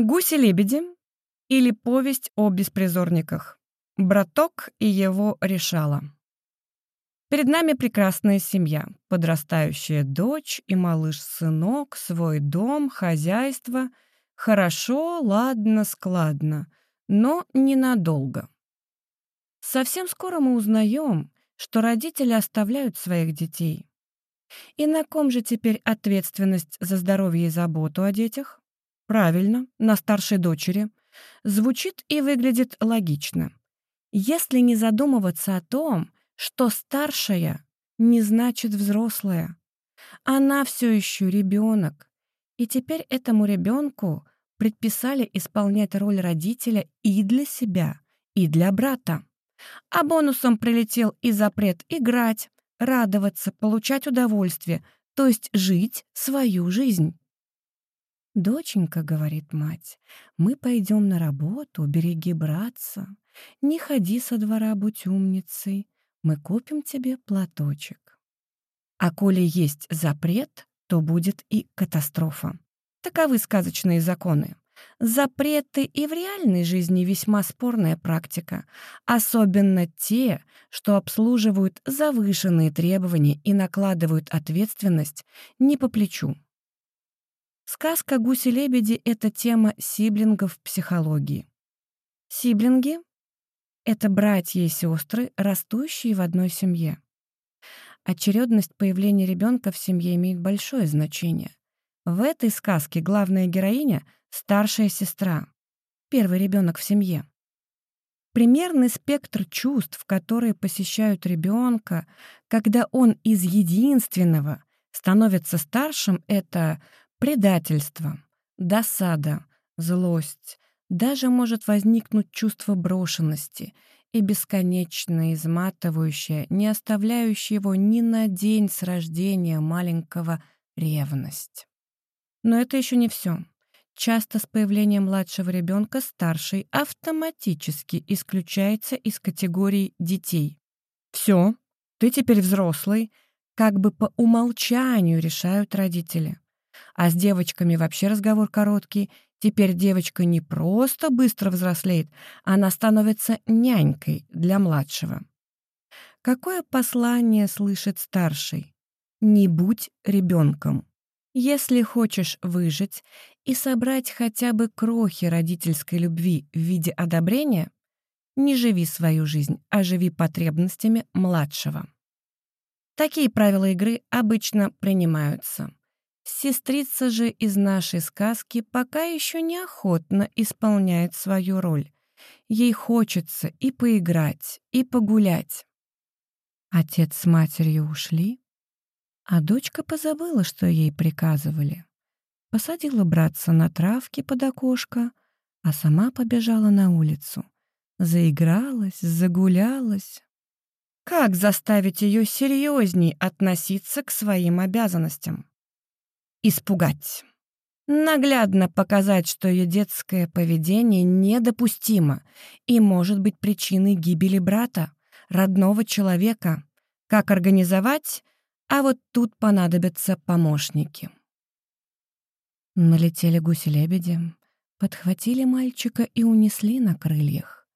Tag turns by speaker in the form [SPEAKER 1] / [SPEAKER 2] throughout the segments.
[SPEAKER 1] Гуси-лебеди или повесть о беспризорниках. Браток и его решала. Перед нами прекрасная семья, подрастающая дочь и малыш-сынок, свой дом, хозяйство. Хорошо, ладно, складно, но ненадолго. Совсем скоро мы узнаем, что родители оставляют своих детей. И на ком же теперь ответственность за здоровье и заботу о детях? Правильно, на старшей дочери. Звучит и выглядит логично. Если не задумываться о том, что старшая не значит взрослая. Она все еще ребенок. И теперь этому ребенку предписали исполнять роль родителя и для себя, и для брата. А бонусом прилетел и запрет играть, радоваться, получать удовольствие, то есть жить свою жизнь. «Доченька», — говорит мать, — «мы пойдем на работу, береги братца, не ходи со двора, будь умницей, мы купим тебе платочек». А коли есть запрет, то будет и катастрофа. Таковы сказочные законы. Запреты и в реальной жизни весьма спорная практика, особенно те, что обслуживают завышенные требования и накладывают ответственность не по плечу. Сказка «Гуси-лебеди» — это тема сиблингов психологии. Сиблинги — это братья и сестры, растущие в одной семье. Очередность появления ребенка в семье имеет большое значение. В этой сказке главная героиня — старшая сестра, первый ребенок в семье. Примерный спектр чувств, которые посещают ребенка, когда он из единственного становится старшим, это Предательство, досада, злость, даже может возникнуть чувство брошенности и бесконечно изматывающее, не оставляющее его ни на день с рождения маленького ревность. Но это еще не все. Часто с появлением младшего ребенка старший автоматически исключается из категории детей. Все, ты теперь взрослый, как бы по умолчанию решают родители. А с девочками вообще разговор короткий. Теперь девочка не просто быстро взрослеет, она становится нянькой для младшего. Какое послание слышит старший? Не будь ребенком. Если хочешь выжить и собрать хотя бы крохи родительской любви в виде одобрения, не живи свою жизнь, а живи потребностями младшего. Такие правила игры обычно принимаются. Сестрица же из нашей сказки пока еще неохотно исполняет свою роль. Ей хочется и поиграть, и погулять. Отец с матерью ушли, а дочка позабыла, что ей приказывали. Посадила братца на травке под окошко, а сама побежала на улицу. Заигралась, загулялась. Как заставить ее серьезней относиться к своим обязанностям? Испугать. Наглядно показать, что ее детское поведение недопустимо и может быть причиной гибели брата, родного человека. Как организовать? А вот тут понадобятся помощники. Налетели гуси-лебеди, подхватили мальчика и унесли на крыльях.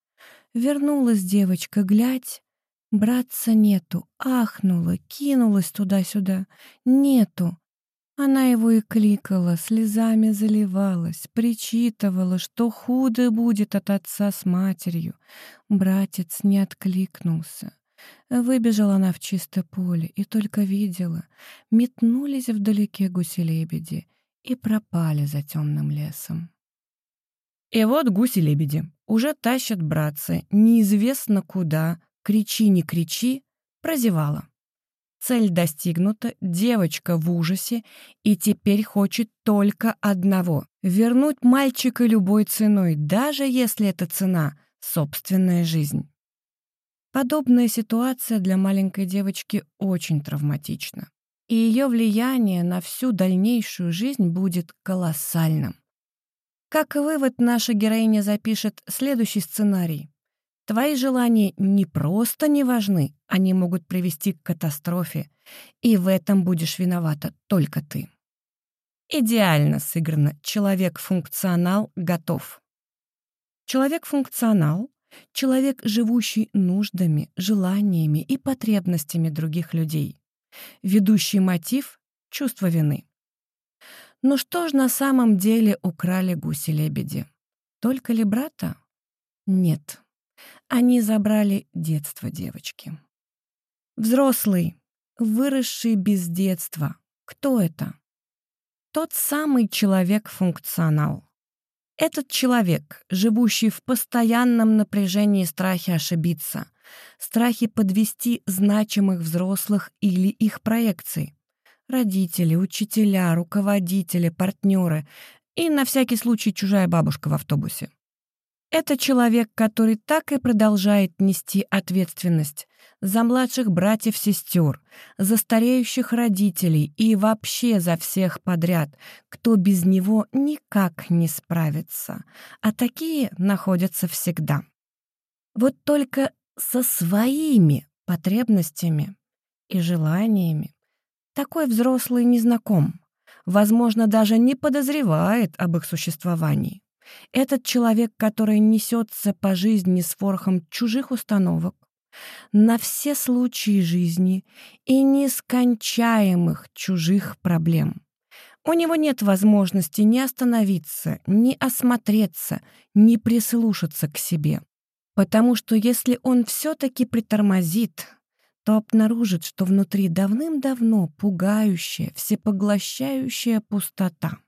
[SPEAKER 1] Вернулась девочка, глядь, братца нету, ахнула, кинулась туда-сюда. Нету, она его и кликала, слезами заливалась, причитывала, что худо будет от отца с матерью. Братец не откликнулся. Выбежала она в чистое поле и только видела. Метнулись вдалеке гуси-лебеди и пропали за темным лесом. И вот гуси-лебеди уже тащат братцы неизвестно куда, кричи не кричи, прозевала. Цель достигнута, девочка в ужасе и теперь хочет только одного — вернуть мальчика любой ценой, даже если эта цена — собственная жизнь. Подобная ситуация для маленькой девочки очень травматична, и ее влияние на всю дальнейшую жизнь будет колоссальным. Как вывод, наша героиня запишет следующий сценарий. Твои желания не просто не важны, они могут привести к катастрофе, и в этом будешь виновата только ты. Идеально сыграно. Человек-функционал готов. Человек-функционал — человек, живущий нуждами, желаниями и потребностями других людей. Ведущий мотив — чувство вины. Ну что ж на самом деле украли гуси-лебеди? Только ли брата? Нет. Они забрали детство девочки. Взрослый, выросший без детства. Кто это? Тот самый человек-функционал. Этот человек, живущий в постоянном напряжении страхе ошибиться, страхе подвести значимых взрослых или их проекций. Родители, учителя, руководители, партнеры и, на всякий случай, чужая бабушка в автобусе. Это человек, который так и продолжает нести ответственность за младших братьев-сестер, за стареющих родителей и вообще за всех подряд, кто без него никак не справится. А такие находятся всегда. Вот только со своими потребностями и желаниями такой взрослый не знаком, возможно, даже не подозревает об их существовании. Этот человек, который несется по жизни с ворохом чужих установок, на все случаи жизни и нескончаемых чужих проблем. У него нет возможности ни остановиться, ни осмотреться, ни прислушаться к себе. Потому что если он все-таки притормозит, то обнаружит, что внутри давным-давно пугающая, всепоглощающая пустота.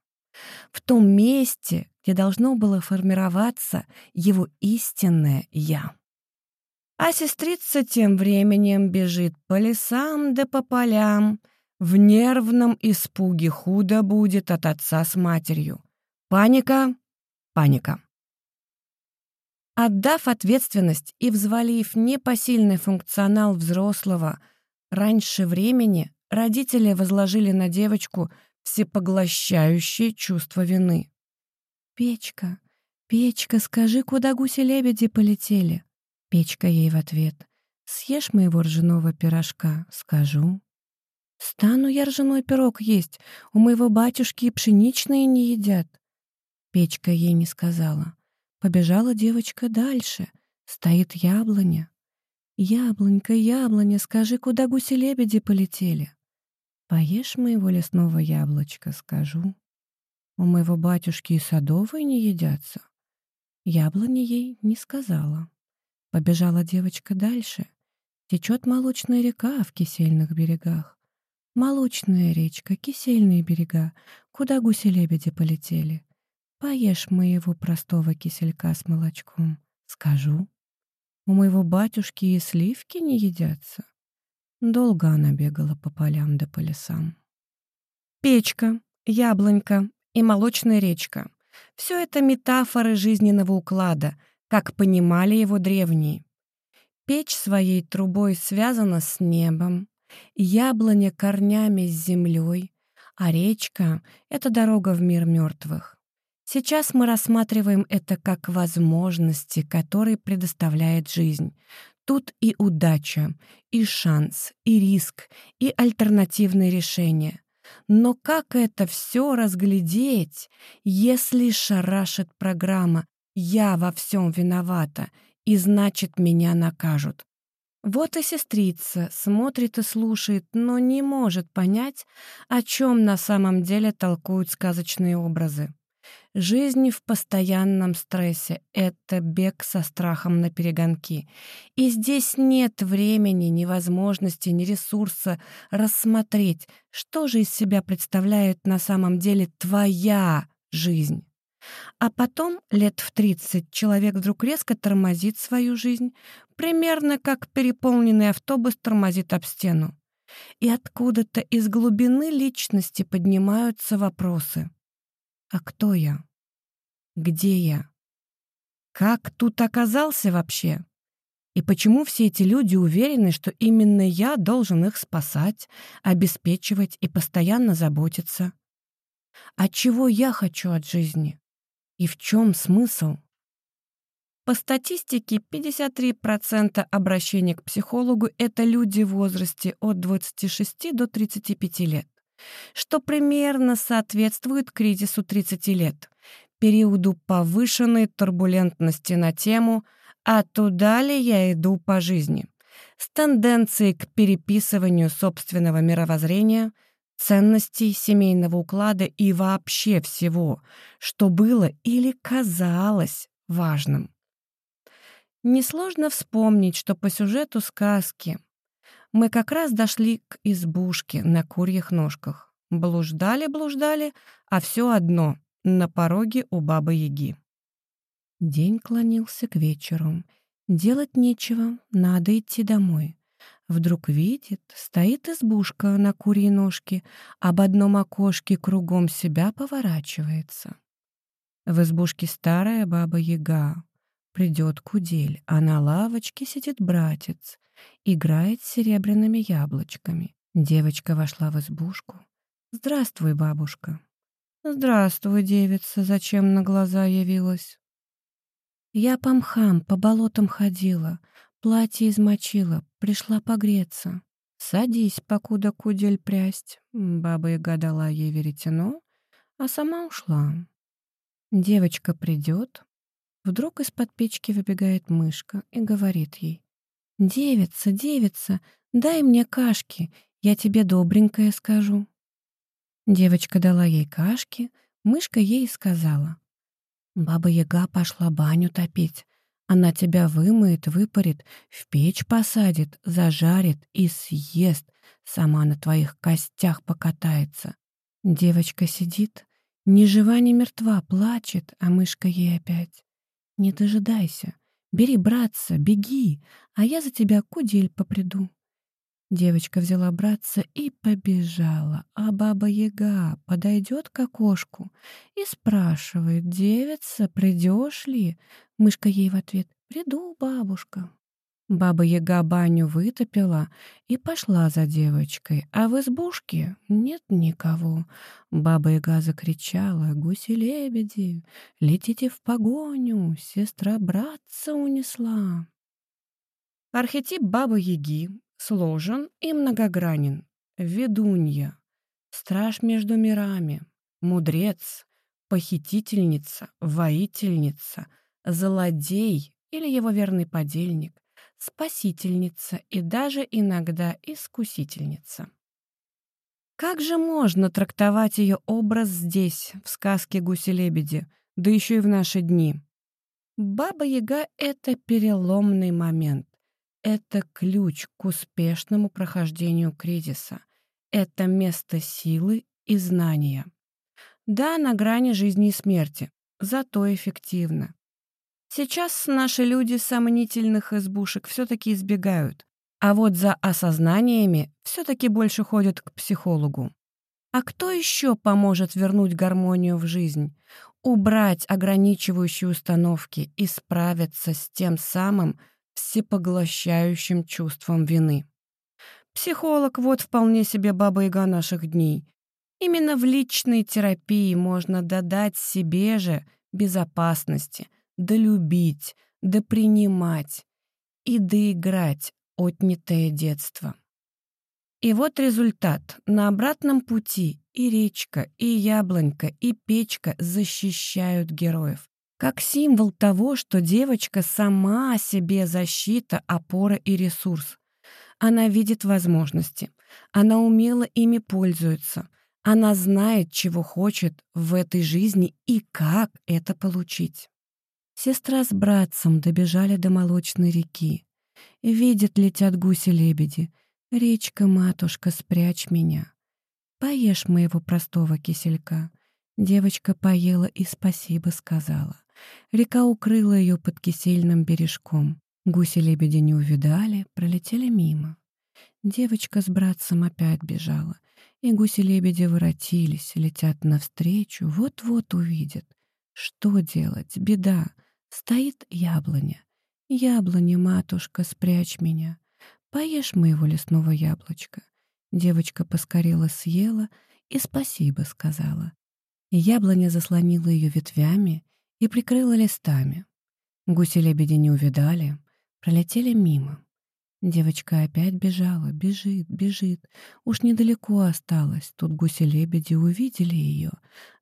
[SPEAKER 1] В том месте, где должно было формироваться его истинное «я». А сестрица тем временем бежит по лесам да по полям. В нервном испуге худо будет от отца с матерью. Паника, паника. Отдав ответственность и взвалив непосильный функционал взрослого раньше времени, родители возложили на девочку всепоглощающее чувство вины. «Печка, Печка, скажи, куда гуси-лебеди полетели?» Печка ей в ответ. «Съешь моего ржаного пирожка?» «Скажу». «Стану я ржаной пирог есть. У моего батюшки и пшеничные не едят». Печка ей не сказала. Побежала девочка дальше. Стоит яблоня. «Яблонька, яблоня, скажи, куда гуси-лебеди полетели?» «Поешь моего лесного яблочка, скажу». «У моего батюшки и садовые не едятся». Яблоня ей не сказала. Побежала девочка дальше. Течет молочная река в кисельных берегах. Молочная речка, кисельные берега, куда гуси-лебеди полетели. Поешь моего простого киселька с молочком. Скажу. У моего батюшки и сливки не едятся. Долго она бегала по полям да по лесам. Печка, яблонька и молочная речка — все это метафоры жизненного уклада, как понимали его древние. Печь своей трубой связана с небом, яблоня корнями с землей, а речка — это дорога в мир мертвых. Сейчас мы рассматриваем это как возможности, которые предоставляет жизнь. Тут и удача, и шанс, и риск, и альтернативные решения. Но как это все разглядеть, если шарашит программа «Я во всем виновата» и значит меня накажут? Вот и сестрица смотрит и слушает, но не может понять, о чем на самом деле толкуют сказочные образы. Жизнь в постоянном стрессе — это бег со страхом на перегонки. И здесь нет времени, ни возможности, ни ресурса рассмотреть, что же из себя представляет на самом деле твоя жизнь. А потом, лет в 30, человек вдруг резко тормозит свою жизнь, примерно как переполненный автобус тормозит об стену. И откуда-то из глубины личности поднимаются вопросы. А кто я? Где я? Как тут оказался вообще? И почему все эти люди уверены, что именно я должен их спасать, обеспечивать и постоянно заботиться? А чего я хочу от жизни? И в чем смысл? По статистике, 53% обращений к психологу — это люди в возрасте от 26 до 35 лет. Что примерно соответствует кризису 30 лет, периоду повышенной турбулентности на тему «А туда ли я иду по жизни?» с тенденцией к переписыванию собственного мировоззрения, ценностей семейного уклада и вообще всего, что было или казалось важным. Несложно вспомнить, что по сюжету сказки мы как раз дошли к избушке на курьих ножках. Блуждали-блуждали, а все одно — на пороге у Бабы-Яги. День клонился к вечеру. Делать нечего, надо идти домой. Вдруг видит, стоит избушка на курьей ножке, об одном окошке кругом себя поворачивается. В избушке старая баба-яга. Придет кудель, а на лавочке сидит братец играет с серебряными яблочками. Девочка вошла в избушку. «Здравствуй, бабушка». «Здравствуй, девица, зачем на глаза явилась?» «Я по мхам, по болотам ходила, платье измочила, пришла погреться. Садись, покуда кудель прясть». Баба Яга дала ей веретено, а сама ушла. Девочка придет, вдруг из-под печки выбегает мышка и говорит ей, «Девица, девица, дай мне кашки, я тебе добренькое скажу». Девочка дала ей кашки, мышка ей сказала. «Баба-яга пошла баню топить. Она тебя вымоет, выпарит, в печь посадит, зажарит и съест, сама на твоих костях покатается». Девочка сидит, ни жива, ни мертва, плачет, а мышка ей опять. «Не дожидайся, Бери, братца, беги, а я за тебя кудель поприду». Девочка взяла братца и побежала, а баба-яга подойдет к окошку и спрашивает, «Девица, придешь ли?» Мышка ей в ответ, «Приду, бабушка». Баба-яга баню вытопила и пошла за девочкой, а в избушке нет никого. Баба-яга закричала, «Гуси-лебеди, летите в погоню, сестра братца унесла». Архетип Бабы-Яги сложен и многогранен. Ведунья, страж между мирами, мудрец, похитительница, воительница, злодей или его верный подельник, спасительница и даже иногда искусительница. Как же можно трактовать ее образ здесь, в сказке «Гуси-лебеди», да еще и в наши дни? Баба-яга — это переломный момент. Это ключ к успешному прохождению кризиса. Это место силы и знания. Да, на грани жизни и смерти, зато эффективно. Сейчас наши люди сомнительных избушек все-таки избегают, а вот за осознаниями все-таки больше ходят к психологу. А кто еще поможет вернуть гармонию в жизнь, убрать ограничивающие установки и справиться с тем самым всепоглощающим чувством вины? Психолог вот вполне себе баба-яга наших дней. Именно в личной терапии можно додать себе же безопасности, долюбить, допринимать и доиграть отнятое детство. И вот результат. На обратном пути и речка, и яблонька, и печка защищают героев. Как символ того, что девочка сама себе защита, опора и ресурс. Она видит возможности. Она умело ими пользуется. Она знает, чего хочет в этой жизни и как это получить. Сестра с братцем добежали до молочной реки. Видят, летят гуси-лебеди. «Речка, матушка, спрячь меня. Поешь моего простого киселька». Девочка поела и спасибо сказала. Река укрыла ее под кисельным бережком. Гуси-лебеди не увидали, пролетели мимо. Девочка с братцем опять бежала, и гуси-лебеди воротились, летят навстречу, вот-вот увидят. Что делать? Беда. Стоит яблоня. Яблоня, матушка, спрячь меня. Поешь моего лесного яблочка. Девочка поскорела съела и спасибо сказала. Яблоня заслонила ее ветвями и прикрыла листами. Гуси-лебеди не увидали, пролетели мимо.
[SPEAKER 2] Девочка опять бежала, бежит, бежит. Уж недалеко осталось. Тут гуси-лебеди увидели ее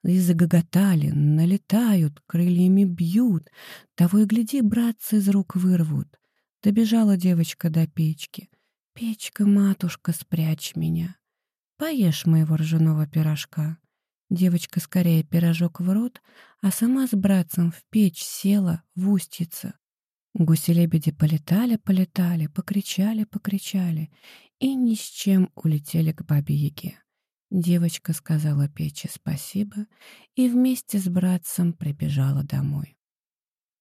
[SPEAKER 2] и загоготали, налетают, крыльями бьют. Того и гляди, братцы из рук вырвут. Добежала девочка до печки. «Печка, матушка, спрячь меня. Поешь моего ржаного пирожка». Девочка скорее пирожок в рот, а сама с братцем в печь села в устьице. Гуси-лебеди полетали, полетали, покричали, покричали и ни с чем улетели к бабе-яге. Девочка сказала печи спасибо и вместе с братцем прибежала домой.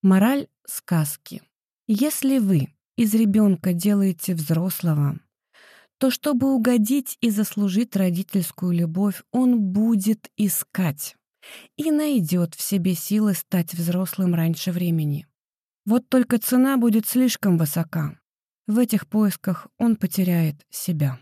[SPEAKER 1] Мораль сказки. Если вы из ребенка делаете взрослого, то чтобы угодить и заслужить родительскую любовь, он будет искать и найдет в себе силы стать взрослым раньше времени. Вот только цена будет слишком высока. В этих поисках он потеряет себя.